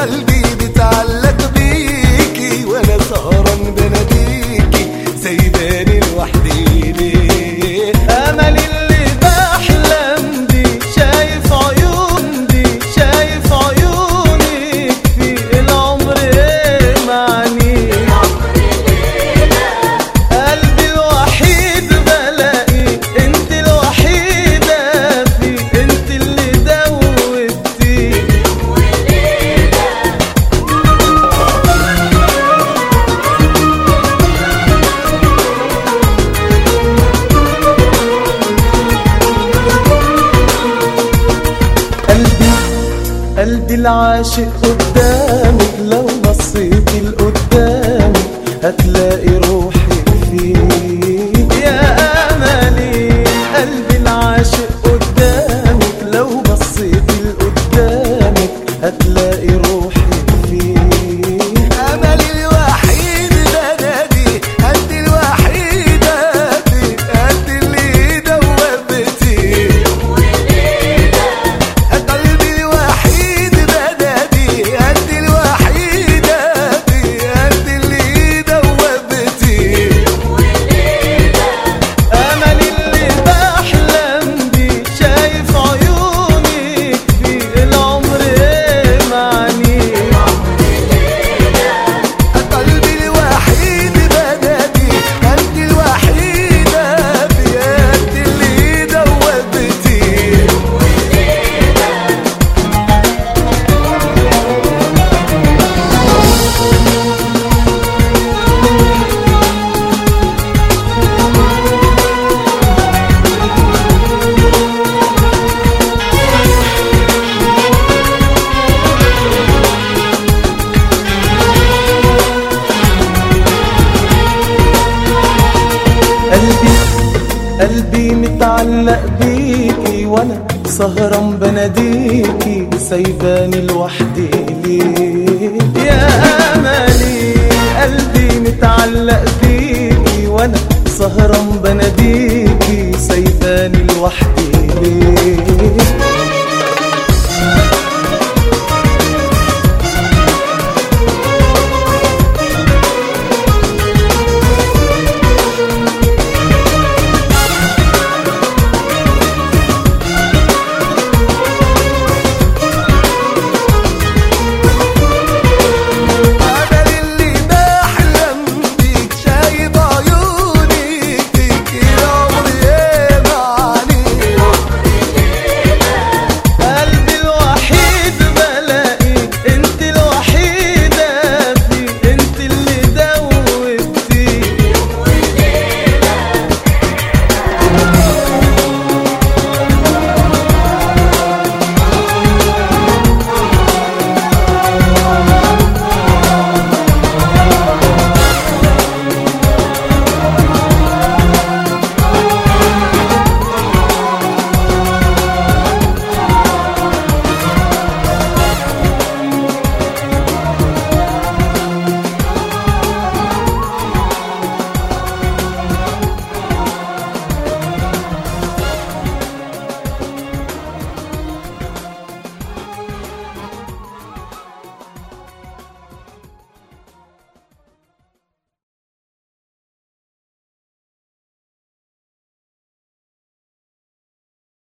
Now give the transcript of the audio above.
قلبي بتعلق بيكي وأنا سهران بناديكي. زي العاشق قدامك لو بصيتي لقدامك هتلاقي روحي فيك. يا أملي قلبي العاشق قدامك لو بصيتي لقدامك هتلاقي قلبي متعلق بيكي وأنا سهران بناديكي سايباني لوحدي ليه يا أملي قلبي متعلق بيكي وأنا سهران بناديكي.